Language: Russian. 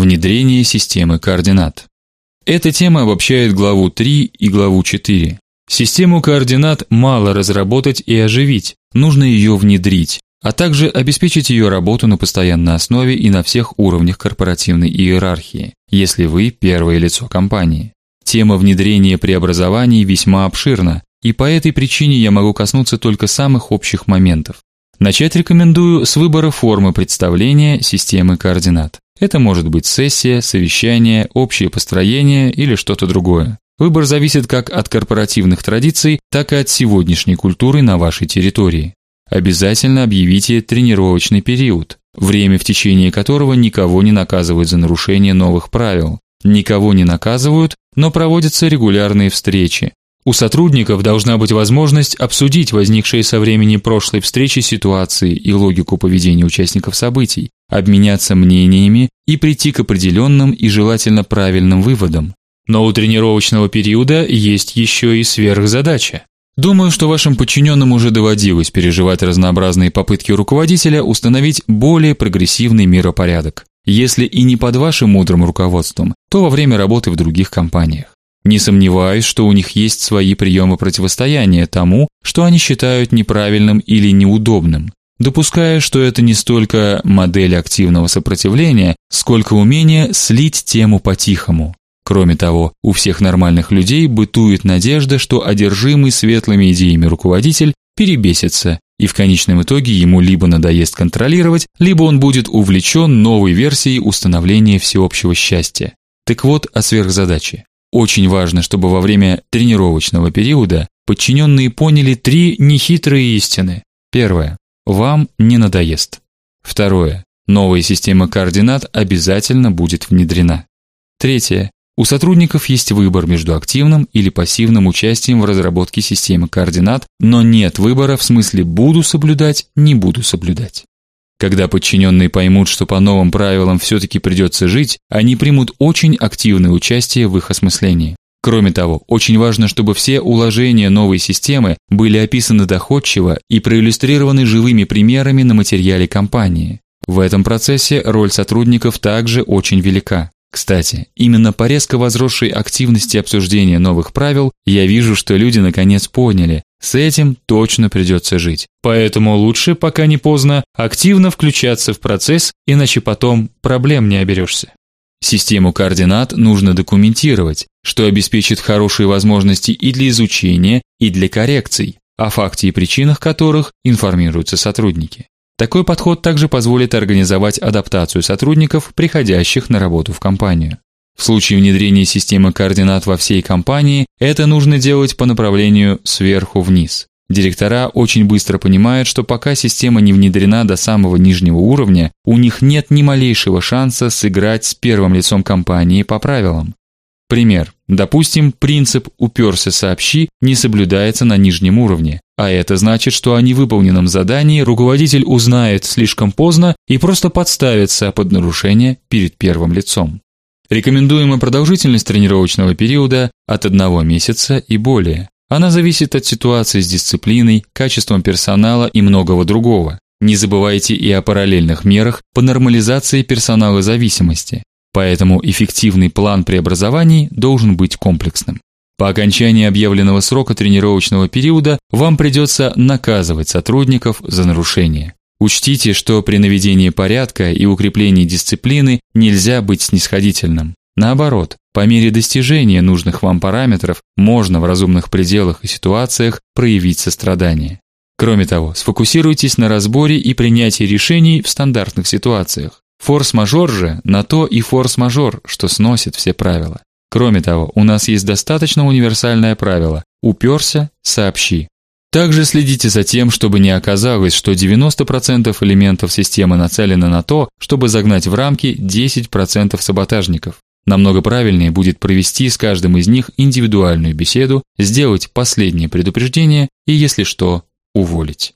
Внедрение системы координат. Эта тема обобщает главу 3 и главу 4. Систему координат мало разработать и оживить, нужно ее внедрить, а также обеспечить ее работу на постоянной основе и на всех уровнях корпоративной иерархии, если вы первое лицо компании. Тема внедрения преобразований весьма обширна, и по этой причине я могу коснуться только самых общих моментов. Начать рекомендую с выбора формы представления системы координат. Это может быть сессия, совещание, общее построение или что-то другое. Выбор зависит как от корпоративных традиций, так и от сегодняшней культуры на вашей территории. Обязательно объявите тренировочный период, время в течение которого никого не наказывают за нарушение новых правил. Никого не наказывают, но проводятся регулярные встречи. У сотрудников должна быть возможность обсудить возникшие со времени прошлой встречи ситуации и логику поведения участников событий, обменяться мнениями и прийти к определенным и желательно правильным выводам. Но у тренировочного периода есть еще и сверхзадача. Думаю, что вашим подчиненным уже доводилось переживать разнообразные попытки руководителя установить более прогрессивный миропорядок. Если и не под вашим мудрым руководством, то во время работы в других компаниях. Не сомневаюсь, что у них есть свои приемы противостояния тому, что они считают неправильным или неудобным, допуская, что это не столько модель активного сопротивления, сколько умение слить тему по-тихому. Кроме того, у всех нормальных людей бытует надежда, что одержимый светлыми идеями руководитель перебесится, и в конечном итоге ему либо надоест контролировать, либо он будет увлечен новой версией установления всеобщего счастья. Так вот, о сверхзадаче. Очень важно, чтобы во время тренировочного периода подчиненные поняли три нехитрые истины. Первое вам не надоест. Второе новая система координат обязательно будет внедрена. Третье у сотрудников есть выбор между активным или пассивным участием в разработке системы координат, но нет выбора в смысле буду соблюдать, не буду соблюдать. Когда подчиненные поймут, что по новым правилам все таки придется жить, они примут очень активное участие в их осмыслении. Кроме того, очень важно, чтобы все уложения новой системы были описаны доходчиво и проиллюстрированы живыми примерами на материале компании. В этом процессе роль сотрудников также очень велика. Кстати, именно по резко возросшей активности обсуждения новых правил я вижу, что люди наконец поняли, с этим точно придется жить. Поэтому лучше, пока не поздно, активно включаться в процесс, иначе потом проблем не оберешься. Систему координат нужно документировать, что обеспечит хорошие возможности и для изучения, и для коррекций, о факте и причинах которых информируются сотрудники. Такой подход также позволит организовать адаптацию сотрудников, приходящих на работу в компанию. В случае внедрения системы координат во всей компании, это нужно делать по направлению сверху вниз. Директора очень быстро понимают, что пока система не внедрена до самого нижнего уровня, у них нет ни малейшего шанса сыграть с первым лицом компании по правилам. Пример. Допустим, принцип уперся сообщи не соблюдается на нижнем уровне, а это значит, что о невыполненном задании руководитель узнает слишком поздно и просто подставится под нарушение перед первым лицом. Рекомендуемая продолжительность тренировочного периода от одного месяца и более. Она зависит от ситуации с дисциплиной, качеством персонала и многого другого. Не забывайте и о параллельных мерах по нормализации персонала зависимости. Поэтому эффективный план преобразований должен быть комплексным. По окончании объявленного срока тренировочного периода вам придется наказывать сотрудников за нарушения. Учтите, что при наведении порядка и укреплении дисциплины нельзя быть снисходительным. Наоборот, по мере достижения нужных вам параметров можно в разумных пределах и ситуациях проявить сострадание. Кроме того, сфокусируйтесь на разборе и принятии решений в стандартных ситуациях. Форс-мажор же на то и форс-мажор, что сносит все правила. Кроме того, у нас есть достаточно универсальное правило: уперся – сообщи. Также следите за тем, чтобы не оказалось, что 90% элементов системы нацелены на то, чтобы загнать в рамки 10% саботажников. Намного правильнее будет провести с каждым из них индивидуальную беседу, сделать последнее предупреждение и, если что, уволить.